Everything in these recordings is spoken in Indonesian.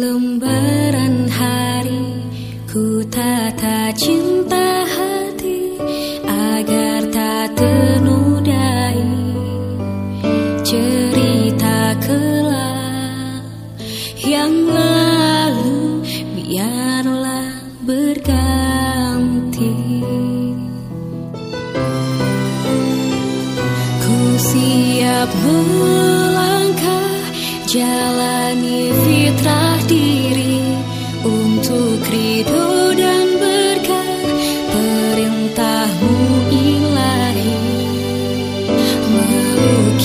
Lembaran hari ku tata cinta hati agar tak ternudai cerita kelam yang lalu. Biarlah berganti. Ku siap melangkah jalani fitrah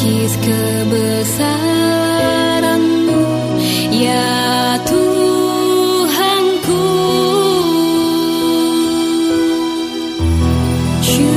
melukis kebesaranmu ya Tuhanku. Syukur